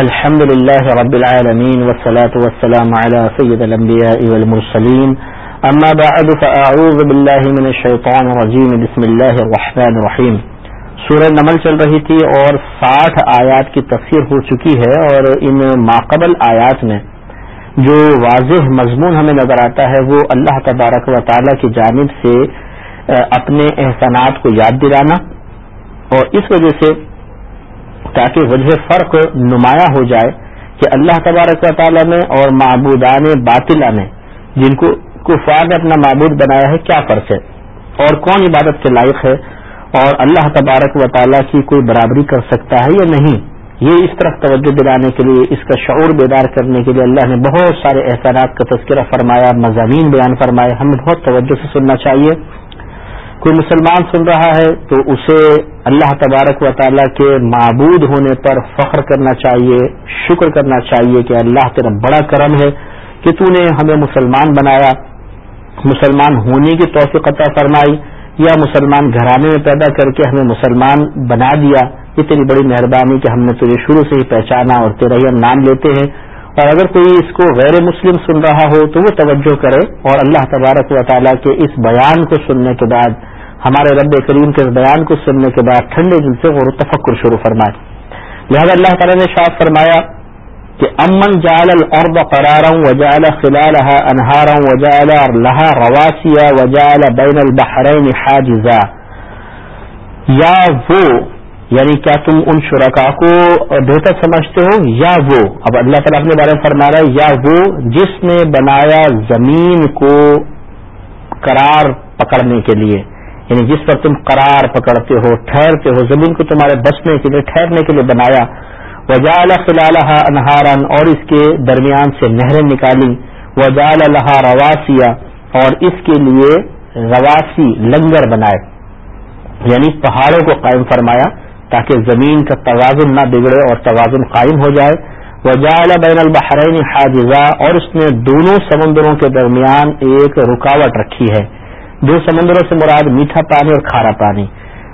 الحمد لله رب العالمين والصلاة والسلام على سيد الأنبياء والمرسلين. أما بعد، فأعوذ بالله من الشيطان الرجيم. بسم الله الرحمن الرحيم. سورہ نمل چل رہی تھی اور ساٹھ آیات کی تفسیر ہو چکی ہے اور ان ماقبل آیات میں جو واضح مضمون ہمیں نظر آتا ہے، وہ اللہ تبارک و تعالی کی جانب سے، اپنے احسانات کو یاد دلانا اور اس وجہ سے تاکہ وجہ فرق نمایاں ہو جائے کہ اللہ تبارک و تعالیٰ میں اور معبودان باطلا میں جن کو کفار نے اپنا معبود بنایا ہے، کیا فرق ہے؟ اور کون عبادت کے لائق ہے؟ اور اللہ تبارک و تعالیٰ کی کوئی برابری کر سکتا ہے یا نہیں؟ یہ اس طرف توجہ دلانے کے لیے، اس کا شعور بیدار کرنے کے لیے اللہ نے بہت سارے احسانات کا تذکرہ فرمایا، مضامین بیان فرمائے۔ ہمیں بہت توجہ سے سننا چاہیے۔ کوئی مسلمان سن رہا ہے تو اسے اللہ تبارک و تعالیٰ کے معبود ہونے پر فخر کرنا چاہیے، شکر کرنا چاہیے کہ اللہ تیرا بڑا کرم ہے کہ تو نے ہمیں مسلمان بنایا۔ مسلمان ہونے کی توفیق عطا فرمائی یا مسلمان گھرانے میں پیدا کر کے ہمیں مسلمان بنا دیا۔ یہ تیری بڑی مہربانی کہ ہم نے تجھے شروع سے ہی پہچانا اور تیرا ہی ہم نام لیتے ہیں۔ اور اگر کوئی اس کو غیر مسلم سن رہا ہو تو وہ توجہ کرے اور اللہ تبارک و تعالیٰ کے اس بیان کو سننے کے بعد، ہمارے رب کریم کے اس بیان کو سننے کے بعد ٹھنڈے دل سے غور تفکر شروع فرمائے۔ لہذا اللہ تعالیٰ نے شاید فرمایا کہ امن جال العرب قرارا وجال خلالها انہارا وجال لها رواسیا وجال بین البحرین حاجزا۔ یا وہ یعنی کیا تم ان شرکا کو بہتر سمجھتے ہو یا وہ؟ اب اللہ تعالیٰ اپنے بارے میں فرما رہا ہے، یا وہ جس نے بنایا زمین کو قرار پکڑنے کے لیے؟ یعنی جس پر تم قرار پکڑتے ہو، ٹھہرتے ہو، زمین کو تمہارے بچنے کے لیے، ٹھہرنے کے لیے بنایا۔ وجال فلال انہارن اور اس کے درمیان سے نہریں نکالی۔ وجال الحا رواسیا اور اس کے لیے رواسی لنگر بنائے۔ یعنی پہاڑوں کو قائم فرمایا۔ تاکہ زمین کا توازن نہ بگڑے اور توازن قائم ہو جائے۔ وجال بین البحرین حاجزہ اور اس نے دونوں سمندروں کے درمیان ایک رکاوٹ رکھی ہے۔ دو سمندروں سے مراد میٹھا پانی اور کھارا پانی۔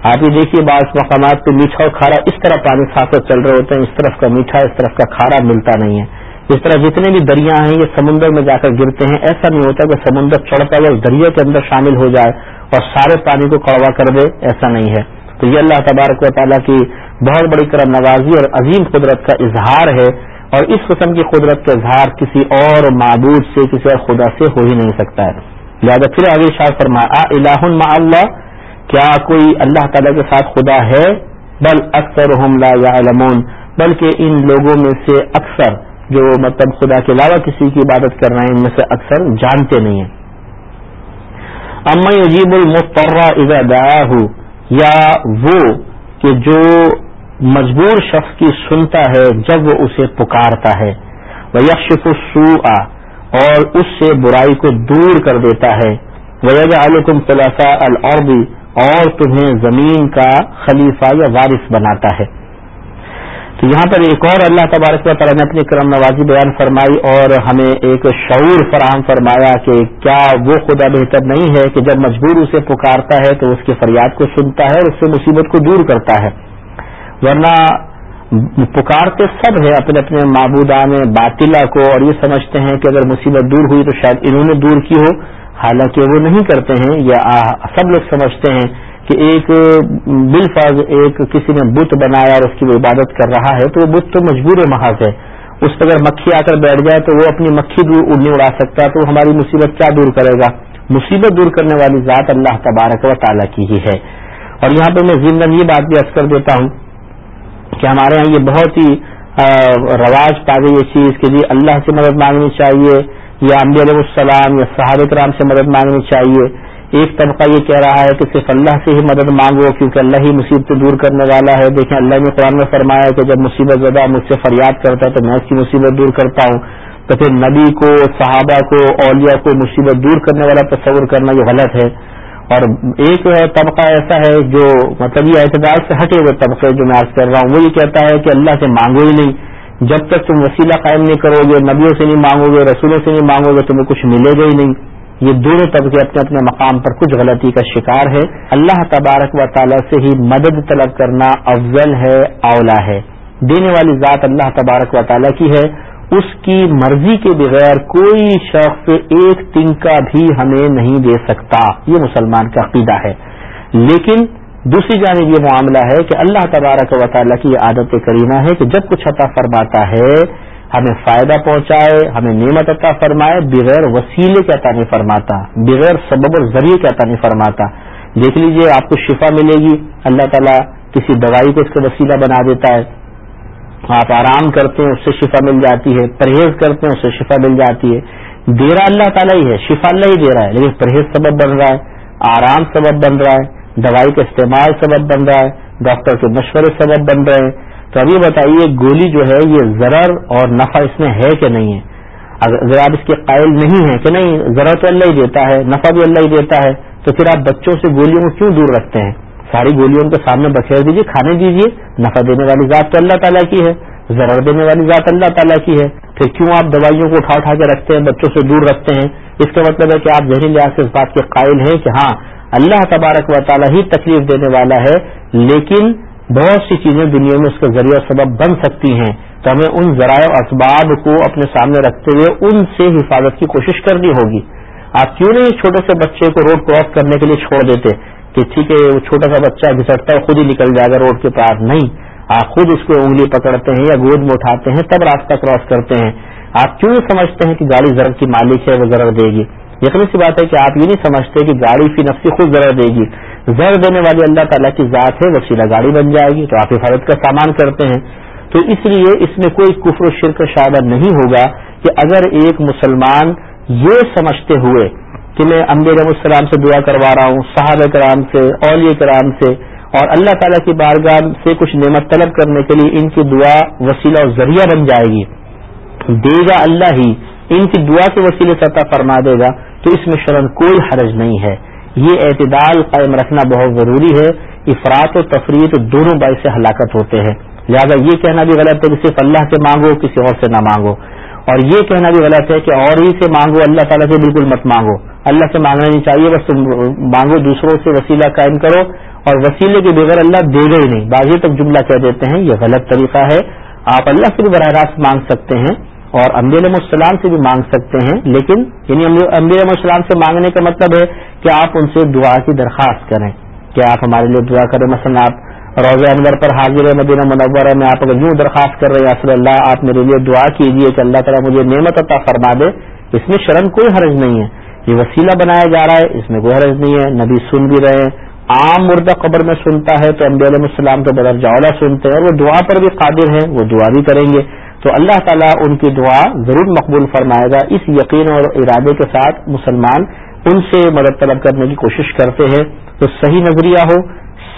آپ یہ دیکھیے، بعض مقامات پہ میٹھا اور کھارا اس طرح پانی ساتھ چل رہے ہوتے ہیں، اس طرف کا میٹھا، اس طرف کا کھارا ملتا نہیں ہے۔ اس طرح جتنے بھی دریا ہیں، یہ سمندر میں جا کر گرتے ہیں۔ ایسا نہیں ہوتا کہ سمندر چڑھتا ہوا دریا کے اندر شامل ہو جائے اور سارے پانی کو کڑوا کر دے، ایسا نہیں ہے۔ تو یہ اللہ تبارک و تعالیٰ کی بہت بڑی کرم نوازی اور عظیم قدرت کا اظہار ہے اور اس قسم کی قدرت کا اظہار کسی اور معبود سے، کسی اور خدا سے ہو ہی نہیں سکتا ہے۔ لہٰذا پھر آگے شاہ فرما الہ ما اللہ، کیا کوئی اللہ تعالیٰ کے ساتھ خدا ہے؟ بل اکثر لا یا بلکہ ان لوگوں میں سے اکثر جو مطلب خدا کے علاوہ کسی کی عبادت کر رہے ہیں، ان میں سے اکثر جانتے نہیں ہیں۔ اما عجیب المفرا اذا دعاه یا وہ کہ جو مجبور شخص کی سنتا ہے جب وہ اسے پکارتا ہے وہ یکشف سو اور اس سے برائی کو دور کر دیتا ہے۔ ویجا علیکم خلاصہ العربی اور تمہیں زمین کا خلیفہ یا وارث بناتا ہے۔ یہاں پر ایک اور اللہ تبارک و تعالیٰ نے اپنی کرم نوازی بیان فرمائی اور ہمیں ایک شعور فراہم فرمایا کہ کیا وہ خدا بہتر نہیں ہے کہ جب مجبور اسے پکارتا ہے تو اس کی فریاد کو سنتا ہے اور اس سے مصیبت کو دور کرتا ہے۔ ورنہ پکارتے سب ہے اپنے اپنے معبودان باطلا کو اور یہ سمجھتے ہیں کہ اگر مصیبت دور ہوئی تو شاید انہوں نے دور کی ہو۔ حالانکہ وہ نہیں کرتے ہیں، یا سب لوگ سمجھتے ہیں کہ ایک بالفاظ ایک کسی نے بت بنایا اور اس کی وہ عبادت کر رہا ہے، تو وہ بت تو مجبور محاذ ہے۔ اس پر اگر مکھی آ کر بیٹھ جائے تو وہ اپنی مکھی دور اڑنے اڑا سکتا ہے تو ہماری مصیبت کیا دور کرے گا؟ مصیبت دور کرنے والی ذات اللہ تبارک و تعالیٰ کی ہی ہے۔ اور یہاں پہ میں زندن یہ بات بھی عرض کر دیتا ہوں کہ ہمارے یہاں یہ بہت ہی رواج پا گئی یہ چیز کہ جی اللہ سے مدد مانگنی چاہیے، یا امبی علیہ السلام یا صحابہ کرام سے مدد مانگنی چاہیے۔ ایک طبقہ یہ کہہ رہا ہے کہ صرف اللہ سے ہی مدد مانگو، کیونکہ اللہ ہی مصیبت دور کرنے والا ہے۔ دیکھیں، اللہ نے قرآن میں فرمایا کہ جب مصیبت زدہ مجھ سے فریاد کرتا ہے تو میں اس کی مصیبت دور کرتا ہوں۔ تو پھر نبی کو، صحابہ کو، اولیاء کو مصیبت دور کرنے والا تصور کرنا یہ غلط ہے۔ اور ایک طبقہ ایسا ہے جو مطلب یہ اعتدار سے ہٹے ہوئے طبقے جو میں آج کر رہا ہوں، وہ یہ کہتا ہے کہ اللہ سے مانگو ہی نہیں۔ جب تک تم وسیلہ قائم نہیں کرو گے، نبیوں سے نہیں مانگو گے، رسولوں سے نہیں مانگو گے، تمہیں کچھ ملے گا ہی نہیں۔ یہ دونوں طبقے اپنے اپنے مقام پر کچھ غلطی کا شکار ہے۔ اللہ تبارک و تعالیٰ سے ہی مدد طلب کرنا افضل ہے اولا ہے۔ دینے والی ذات اللہ تبارک و تعالیٰ کی ہے۔ اس کی مرضی کے بغیر کوئی شخص ایک تنکا بھی ہمیں نہیں دے سکتا۔ یہ مسلمان کا عقیدہ ہے۔ لیکن دوسری جانب یہ معاملہ ہے کہ اللہ تبارک و تعالیٰ کی یہ عادت کریمہ ہے کہ جب کچھ عطا فرماتا ہے ہمیں فائدہ پہنچائے، ہمیں نعمت عطا فرمائے، بغیر وسیلے کے عطا نہیں فرماتا، بغیر سبب اور ذریعے کے عطا نہیں فرماتا۔ دیکھ لیجیے، آپ کو شفا ملے گی، اللہ تعالیٰ کسی دوائی کو اس کا وسیلہ بنا دیتا ہے۔ آپ آرام کرتے ہیں، اس سے شفا مل جاتی ہے، پرہیز کرتے ہیں، اس سے شفا مل جاتی ہے۔ دے رہا اللہ تعالیٰ ہی ہے، شفا اللہ ہی دے رہا ہے، لیکن پرہیز سبب بن رہا ہے، آرام سبب بن رہا ہے، دوائی کا استعمال سبب بن رہا ہے، ڈاکٹر کے مشورے سبب بن رہے ہیں۔ تو اب یہ بتائیے گولی جو ہے یہ ضرر اور نفع اس میں ہے کہ نہیں ہے؟ اگر آپ اس کے قائل نہیں ہیں کہ نہیں، ضرر تو اللہ ہی دیتا ہے، نفع بھی اللہ ہی دیتا ہے، تو پھر آپ بچوں سے گولیوں کو کیوں دور رکھتے ہیں؟ ساری گولیوں کے سامنے بکھیر دیجیے کھانے دیجیے نفع دینے والی ذات تو اللہ تعالیٰ کی ہے، ضرر دینے والی ذات اللہ تعالیٰ کی ہے۔ پھر کیوں آپ دوائیوں کو اٹھا اٹھا کے رکھتے ہیں، بچوں سے دور رکھتے ہیں؟ اس کا مطلب ہے کہ آپ ذہنی لحاظ سے اس بات کے قائل ہیں کہ ہاں اللہ تبارک و تعالیٰ ہی تکلیف دینے والا ہے، لیکن بہت سی چیزیں دنیا میں اس کا ذریعہ سبب بن سکتی ہیں تو ہمیں ان ذرائع اسباب کو اپنے سامنے رکھتے ہوئے ان سے حفاظت کی کوشش کرنی ہوگی۔ آپ کیوں نہیں چھوٹے سے بچے کو روڈ کراس کرنے کے لیے چھوڑ دیتے کہ ٹھیک ہے، وہ چھوٹا سا بچہ گھسٹتا ہے، خود ہی نکل جائے گا روڈ کے پاس؟ نہیں۔ آپ خود اس کو انگلی پکڑتے ہیں یا گود میں اٹھاتے ہیں، تب راستہ کراس کرتے ہیں۔ آپ کیوں نہیں سمجھتے ہیں کہ گاڑی ضرور کی مالک ہے، وہ ضرور دے گی؟ یقینی سی بات ہے کہ آپ یہ نہیں سمجھتے کہ گاڑی فی نفسی خود ضرور دے گی۔ زر دینے والی اللہ تعالیٰ کی ذات ہے، وسیلہ گاڑی بن جائے گی، تو آپ حفاظت کا سامان کرتے ہیں۔ تو اس لیے اس میں کوئی کفر و شرک شادہ نہیں ہوگا کہ اگر ایک مسلمان یہ سمجھتے ہوئے کہ میں امبی علیہ السلام سے دعا کروا رہا ہوں، صحابہ کرام سے، اولیاء کرام سے، اور اللہ تعالیٰ کی بارگاہ سے کچھ نعمت طلب کرنے کے لیے ان کی دعا وسیلہ اور ذریعہ بن جائے گی۔ دے گا اللہ ہی، ان کی دعا کے وسیلے سے عطا فرما دے گا۔ تو اس میں شرم کوئی حرج نہیں ہے۔ یہ اعتدال قائم رکھنا بہت ضروری ہے۔ افراد و تفریح دونوں باعث سے ہلاکت ہوتے ہیں۔ لہذا یہ کہنا بھی غلط ہے کہ صرف اللہ سے مانگو، کسی اور سے نہ مانگو۔ اور یہ کہنا بھی غلط ہے کہ اور ہی سے مانگو، اللہ تعالیٰ سے بالکل مت مانگو۔ اللہ سے مانگنا نہیں چاہیے، بس تم مانگو، دوسروں سے وسیلہ قائم کرو۔ اور وسیلے کے بغیر اللہ دے گا ہی نہیں۔ بازی تک جملہ کہہ دیتے ہیں، یہ غلط طریقہ ہے۔ آپ اللہ سے بھی براہ راست مانگ سکتے ہیں۔ اور امبی علیہ السلام سے بھی مانگ سکتے ہیں، لیکن یعنی امبی علیہ السلام سے مانگنے کا مطلب ہے کہ آپ ان سے دعا کی درخواست کریں۔ کہ آپ ہمارے لیے دعا کریں۔ مثلا آپ روز انور پر حاضر مدینہ منورہ میں آپ اگر یوں درخواست کر رہے ہیں صلی اللہ، آپ میرے لیے دعا کیجیے کہ اللہ تعالیٰ مجھے نعمت عطا فرما دے۔ اس میں شرم کوئی حرج نہیں ہے۔ یہ وسیلہ بنایا جا رہا ہے، اس میں کوئی حرج نہیں ہے۔ نبی سن بھی رہے ہیں۔ عام مردہ قبر میں سنتا ہے تو امبی علیہ السلام تو بدر جولا سنتے ہیں۔ اور وہ دعا پر بھی قادر ہیں، وہ دعا بھی کریں گے۔ تو اللہ تعالیٰ ان کی دعا ضرور مقبول فرمائے گا۔ اس یقین اور ارادے کے ساتھ مسلمان ان سے مدد طلب کرنے کی کوشش کرتے ہیں۔ تو صحیح نظریہ ہو،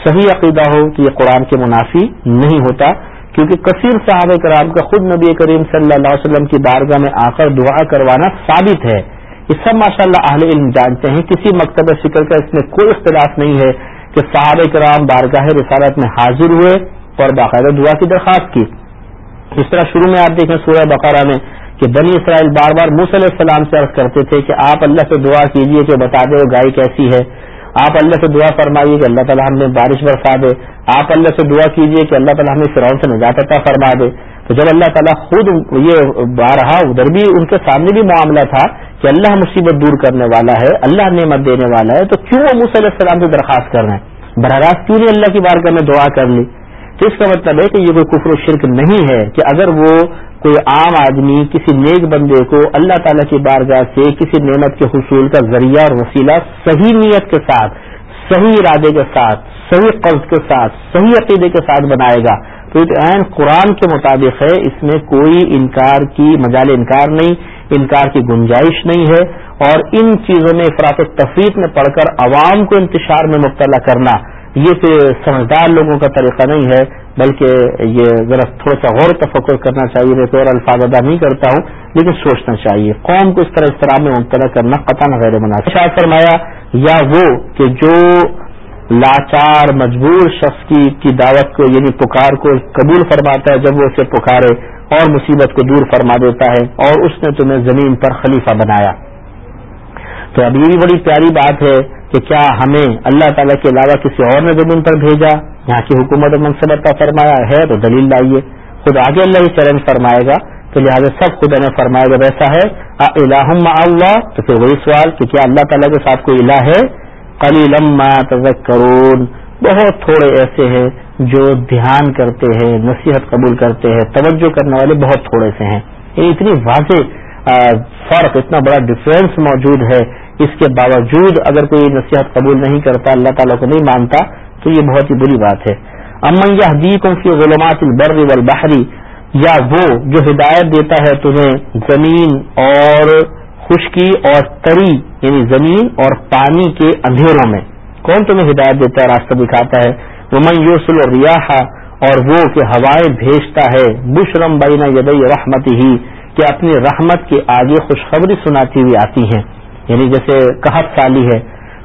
صحیح عقیدہ ہو کہ یہ قرآن کے منافی نہیں ہوتا، کیونکہ کثیر صاحب کرام کا خود نبی کریم صلی اللہ علیہ وسلم کی بارگاہ میں آ کر دعا کروانا ثابت ہے۔ یہ سب ماشاء اللہ اہل علم جانتے ہیں، کسی مکتب فکر کا اس میں کوئی اختلاف نہیں ہے کہ صاحب کرام بارگاہ رسالت میں حاضر ہوئے اور باقاعدہ دعا کی درخواست کی۔ اس طرح شروع میں آپ دیکھیں سورہ بقرہ میں کہ بنی اسرائیل بار بار علیہ السلام سے عرض کرتے تھے کہ آپ اللہ سے دعا کیجیے کہ بتا دے وہ گائے کیسی ہے۔ آپ اللہ سے دعا فرمائیے کہ اللہ تعالیٰ ہم نے بارش برسا دے۔ آپ اللہ سے دعا کیجیے کہ اللہ تعالیٰ ہمیں فرعون سے نجات عطا فرما دے۔ تو جب اللہ تعالیٰ خود یہ بارہا ادھر بھی ان کے سامنے بھی معاملہ تھا کہ اللہ مصیبت دور کرنے والا ہے، اللہ نعمت دینے والا ہے، تو کیوں وہ مص علیہ السلام سے درخواست کر رہے ہیں؟ براہ راست کیوں نہیں اللہ کی بار میں دعا کر لی؟ تو اس کا مطلب ہے کہ یہ کوئی کفر و شرک نہیں ہے کہ اگر وہ کوئی عام آدمی کسی نیک بندے کو اللہ تعالیٰ کی بارگاہ سے کسی نعمت کے حصول کا ذریعہ اور وسیلہ صحیح نیت کے ساتھ، صحیح ارادے کے ساتھ، صحیح قرض کے ساتھ، صحیح عقیدے کے ساتھ بنائے گا، تو عین قرآن کے مطابق ہے، اس میں کوئی انکار کی مجال انکار نہیں، انکار کی گنجائش نہیں ہے اور ان چیزوں میں افراد و تفریح میں پڑھ کر عوام کو انتشار میں مبتلا کرنا یہ پھر سمجھدار لوگوں کا طریقہ نہیں ہے، بلکہ یہ ذرا تھوڑا سا غور تفکر کرنا چاہیے، میں تو اور الفاظ ادا نہیں کرتا ہوں، لیکن سوچنا چاہیے۔ قوم کو اس طرح اس طرح میں مبتلا کرنا قطع غیر مناسب۔ شاید فرمایا، یا وہ کہ جو لاچار، مجبور شخص کی کی دعوت کو یعنی پکار کو قبول فرماتا ہے، جب وہ اسے پکارے اور مصیبت کو دور فرما دیتا ہے، اور اس نے تمہیں زمین پر خلیفہ بنایا۔ تو اب یہ بھی بڑی پیاری بات ہے کہ کیا ہمیں اللہ تعالیٰ کے علاوہ کسی اور نے زمین پر بھیجا؟ یہاں کی حکومت منصبت کا فرمایا ہے، تو دلیل لائیے۔ خود آگے اللہ ہی چیلنج فرمائے گا، تو لہٰذا سب خدا نے فرمایا جب ایسا ہے الحم اللہ، تو پھر وہی سوال کہ کیا اللہ تعالیٰ کے ساتھ کوئی الہ ہے؟ کلی لما تذکرون۔ بہت تھوڑے ایسے ہیں جو دھیان کرتے ہیں، نصیحت قبول کرتے ہیں، توجہ کرنے والے بہت تھوڑے سے ہیں۔ یہ اتنی واضح فرق، اتنا بڑا ڈفرینس موجود ہے۔ اس کے باوجود اگر کوئی نصیحت قبول نہیں کرتا، اللہ تعالیٰ کو نہیں مانتا، تو یہ بہت ہی بری بات ہے۔ امن یا حدیقوں کی غلامات البر والبحری یا وہ جو ہدایت دیتا ہے تمہیں زمین اور خشکی اور تری یعنی زمین اور پانی کے اندھیروں میں۔ کون تمہیں ہدایت دیتا ہے، راستہ دکھاتا ہے؟ وہ من یوسل ریاح اور وہ کہ ہوائیں بھیجتا ہے بشرم بینا یدئی رحمتی ہی کہ اپنی رحمت کے آگے خوشخبری سناتی ہوئی آتی ہیں۔ یعنی جیسے قحط سالی ہے،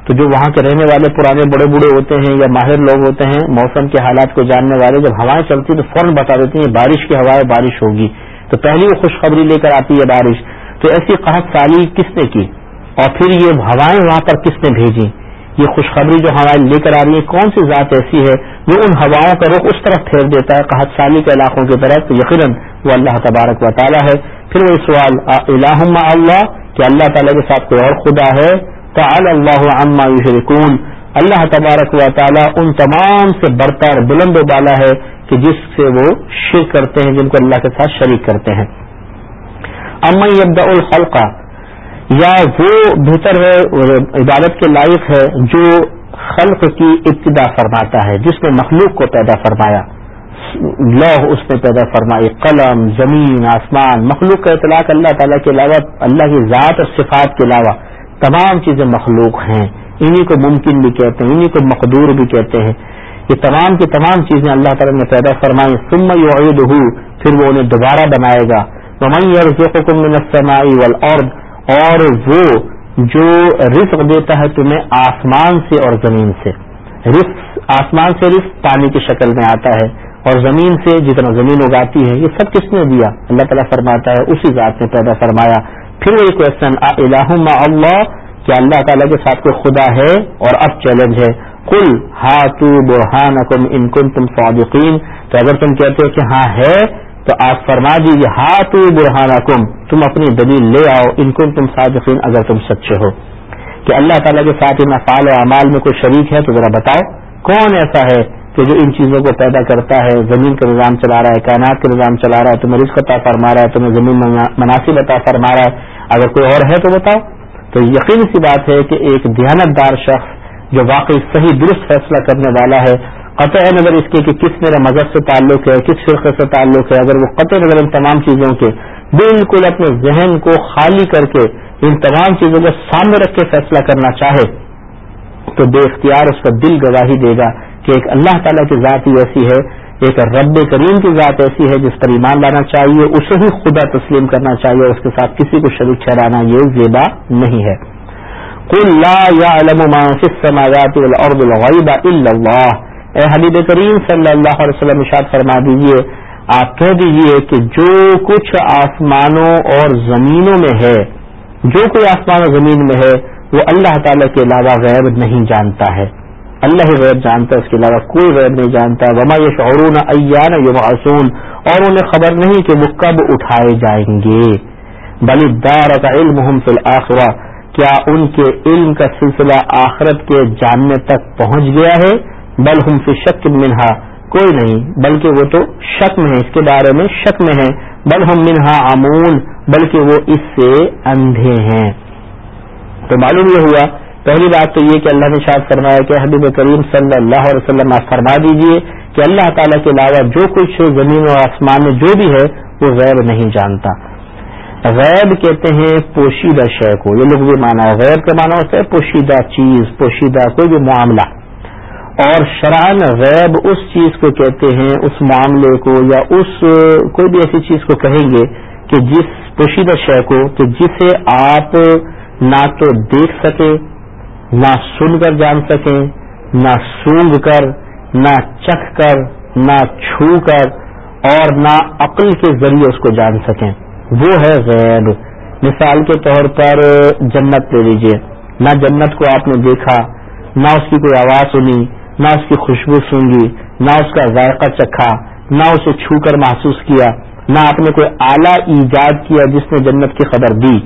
تو جو وہاں کے رہنے والے پرانے بڑے بوڑھے ہوتے ہیں یا ماہر لوگ ہوتے ہیں، موسم کے حالات کو جاننے والے جب ہوائیں چلتی تو فوراً بتا دیتی ہیں بارش کی ہوائیں بارش ہوگی۔ تو پہلی وہ خوشخبری لے کر آتی ہے بارش۔ تو ایسی قحط سالی کس نے کی؟ اور پھر یہ ہوائیں وہاں پر کس نے بھیجی یہ خوشخبری جو ہوائیں لے کر آ رہی ہے، کون سی ذات ایسی ہے جو ان ہواؤں کا رخ اس طرف پھیر دیتا ہے قحط سالی کے علاقوں کی طرف؟ تو یقیناً وہ اللہ تبارک و تعالیٰ ہے۔ پھر وہ سوال الحمہ اللہ؟ کہ اللہ تعالیٰ کے ساتھ کوئی اور خدا ہے تعالی اللہ عما یشرکون۔ اللہ تبارک و تعالی ان تمام سے بڑھتا اور بلند و بالا ہے کہ جس سے وہ شرک کرتے ہیں، جن کو اللہ کے ساتھ شریک کرتے ہیں۔ اما یبدا الخلقہ یا وہ بہتر ہے، عبادت کے لائق ہے جو خلق کی ابتدا فرماتا ہے، جس نے مخلوق کو پیدا فرمایا۔ لوہ اس نے پیدا فرمائی، قلم، زمین، آسمان، مخلوق کا اطلاق اللہ تعالیٰ کے علاوہ، اللہ کی ذات اور صفات کے علاوہ تمام چیزیں مخلوق ہیں۔ انہی کو ممکن بھی کہتے ہیں، انہی کو مقدور بھی کہتے ہیں۔ یہ تمام کی تمام چیزیں اللہ تعالیٰ نے پیدا فرمائی، ثم یعید پھر وہ انہیں دوبارہ بنائے گا۔ من السماء والارض اور وہ جو رزق دیتا ہے تمہیں آسمان سے اور زمین سے۔ رزق، آسمان سے رزق پانی کی شکل میں آتا ہے۔ اور زمین سے جتنا زمین اگاتی ہے، یہ سب کس نے دیا؟ اللہ تعالیٰ فرماتا ہے، اسی ذات نے پیدا فرمایا۔ پھر وہی کوشچن الہ اللہ؟ کیا اللہ تعالیٰ کے ساتھ کوئی خدا ہے؟ اور اب چیلنج ہے۔ کل ہاتھ برہان اکم انکن تم صادقین۔ تو اگر تم کہتے ہو کہ ہاں ہے، تو آپ فرما دیجیے ہاتھ برہان اکم تم اپنی دلیل لے آؤ انکن تم صادقین، اگر تم سچے ہو۔ کہ اللہ تعالیٰ کے ساتھ ان افعال و اعمال میں کوئی شریک ہے تو ذرا بتاؤ، کون ایسا ہے؟ کہ جو ان چیزوں کو پیدا کرتا ہے، زمین کا نظام چلا رہا ہے، کائنات کا نظام چلا رہا ہے، تمہیں رزق عطا فرما رہا ہے، تمہیں زمین مناسب عطا فرما رہا ہے۔ اگر کوئی اور ہے تو بتاؤ۔ تو یقین سی بات ہے کہ ایک دیانت دار شخص جو واقعی صحیح درست فیصلہ کرنے والا ہے، قطع نظر اس کے کہ کس میرا مذہب سے تعلق ہے، کس فرقے سے تعلق ہے۔ اگر وہ قطع نظر ان تمام چیزوں کے بالکل اپنے ذہن کو خالی کر کے ان تمام چیزوں کو سامنے رکھ کے فیصلہ کرنا چاہے، تو بے اختیار اس کا دل گواہی دے گا۔ کہ ایک اللہ تعالیٰ کی ذات ہی ایسی ہے، ایک رب کریم کی ذات ایسی ہے جس پر ایمان لانا چاہیے، اسے ہی خدا تسلیم کرنا چاہیے اور اس کے ساتھ کسی کو شریک ٹھہرانا یہ زیبا نہیں ہے۔ کل لا یا علم اے حبیب کریم صلی اللہ علیہ وسلم اشاد فرما دیجیے آپ کہہ دیجیے کہ جو کچھ آسمانوں اور زمینوں میں ہے، جو کوئی آسمان و زمین میں ہے، وہ اللہ تعالی کے علاوہ غیب نہیں جانتا ہے۔ اللہ ہی غیب جانتا ہے، اس کے علاوہ کوئی غیب نہیں جانتا۔ وما یہ شعرون ایان یبعثون اور انہیں خبر نہیں کہ وہ کب اٹھائے جائیں گے۔ بلی دار کا علم فی الآخرہ کیا ان کے علم کا سلسلہ آخرت کے جاننے تک پہنچ گیا ہے؟ بل ہم فی شک منہا کوئی نہیں، بلکہ وہ تو شک میں ہے اس کے بارے میں شک میں ہے بل ہم منہا امون بلکہ وہ اس سے اندھے ہیں۔ تو معلوم یہ ہوا پہلی بات تو یہ کہ اللہ نے شاد فرمایا کہ حبیب کریم صلی اللہ علیہ وسلم، آپ فرما دیجیے کہ اللہ تعالیٰ کے علاوہ جو کچھ زمین و آسمان میں جو بھی ہے، وہ غیر نہیں جانتا۔ غیب کہتے ہیں پوشیدہ شے کو۔ یہ لوگ بھی مانا ہے غیر کا مانا ہوتا ہے پوشیدہ چیز، پوشیدہ کوئی بھی معاملہ۔ اور شران غیب اس چیز کو کہتے ہیں، اس معاملے کو یا اس کوئی بھی ایسی چیز کو کہیں گے کہ جس پوشیدہ شے کو، کہ جسے آپ نہ تو دیکھ سکے نہ سن کر جان سکیں، نہ سونگ کر، نہ چکھ کر، نہ چھو کر اور نہ عقل کے ذریعے اس کو جان سکیں۔ وہ ہے غیب۔ مثال کے طور پر جنت لے لیجیے نہ جنت کو آپ نے دیکھا، نہ اس کی کوئی آواز سنی، نہ اس کی خوشبو سونگی، نہ اس کا ذائقہ چکھا، نہ اسے چھو کر محسوس کیا، نہ آپ نے کوئی اعلیٰ ایجاد کیا جس نے جنت کی خبر دی۔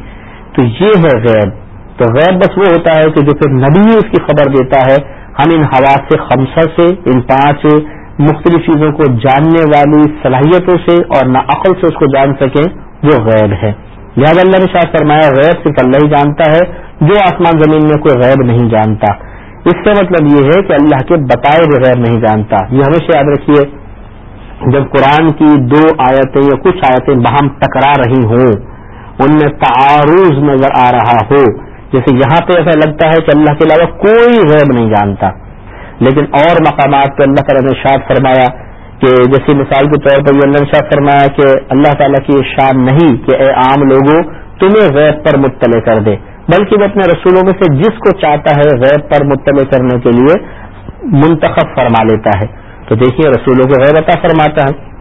تو یہ ہے غیب۔ تو غیب بس وہ ہوتا ہے کہ جو پھر نبی اس کی خبر دیتا ہے، ہم ان حواس سے، خمسہ سے، ان پانچ مختلف چیزوں کو جاننے والی صلاحیتوں سے اور نہ عقل سے اس کو جان سکیں، وہ غیب ہے۔ لہٰذا اللہ نے شاہ فرمایا، غیب صرف اللہ ہی جانتا ہے، جو آسمان زمین میں کوئی غیب نہیں جانتا۔ اس کا مطلب یہ ہے کہ اللہ کے بتائے بغیر نہیں جانتا۔ یہ ہمیشہ یاد رکھیے، جب قرآن کی دو آیتیں یا کچھ آیتیں باہم ٹکرا رہی ہوں، ان میں تعارض نظر آ رہا ہو جیسے یہاں پہ ایسا لگتا ہے کہ اللہ کے علاوہ کوئی غیب نہیں جانتا۔ لیکن اور مقامات پہ اللہ تعالیٰ نے شاد فرمایا کہ جیسی مثال کے طور پر یہ اللہ نے شاد فرمایا کہ اللہ تعالیٰ کی شان نہیں کہ اے عام لوگوں تمہیں غیب پر مطلع کر دے، بلکہ وہ اپنے رسولوں میں سے جس کو چاہتا ہے غیب پر مطلع کرنے کے لیے منتخب فرما لیتا ہے۔ تو دیکھیے رسولوں کو غیب عطا فرماتا ہے۔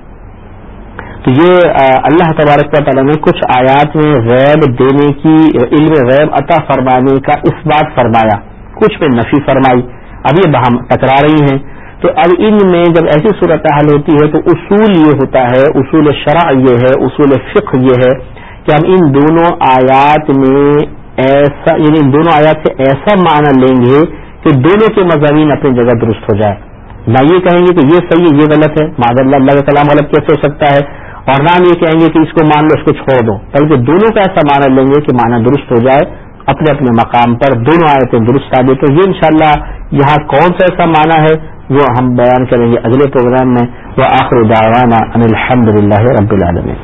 تو یہ اللہ تبارک و تعالیٰ نے کچھ آیات میں غیب دینے کی، علم غیب عطا فرمانے کا اس بات فرمایا، کچھ میں نفی فرمائی۔ اب یہ بہم ٹکرا رہی ہیں۔ تو اب ان میں جب ایسی صورتحال ہوتی ہے تو اصول یہ ہوتا ہے، اصول شرع یہ ہے، اصول فقہ یہ ہے کہ ہم ان دونوں آیات میں ایسا یعنی ان دونوں آیات سے ایسا معنی لیں گے کہ دونوں کے مضامین اپنی جگہ درست ہو جائے۔ نہ یہ کہیں گے کہ یہ صحیح ہے، یہ غلط ہے۔ معذ اللہ اللہ کا کلام غلط کیسے ہو سکتا ہے؟ اور نہ یہ کہیں گے کہ اس کو مان لو، اس کو چھوڑ دو۔ بلکہ دونوں کا ایسا مانا لیں گے کہ مانا درست ہو جائے، اپنے اپنے مقام پر دونوں آیتیں درست آ تو یہ انشاءاللہ یہاں کون سا ایسا مانا ہے، وہ ہم بیان کریں گے اگلے پروگرام میں۔ وہ آخر داوانہ الحمد للہ رب العالمین۔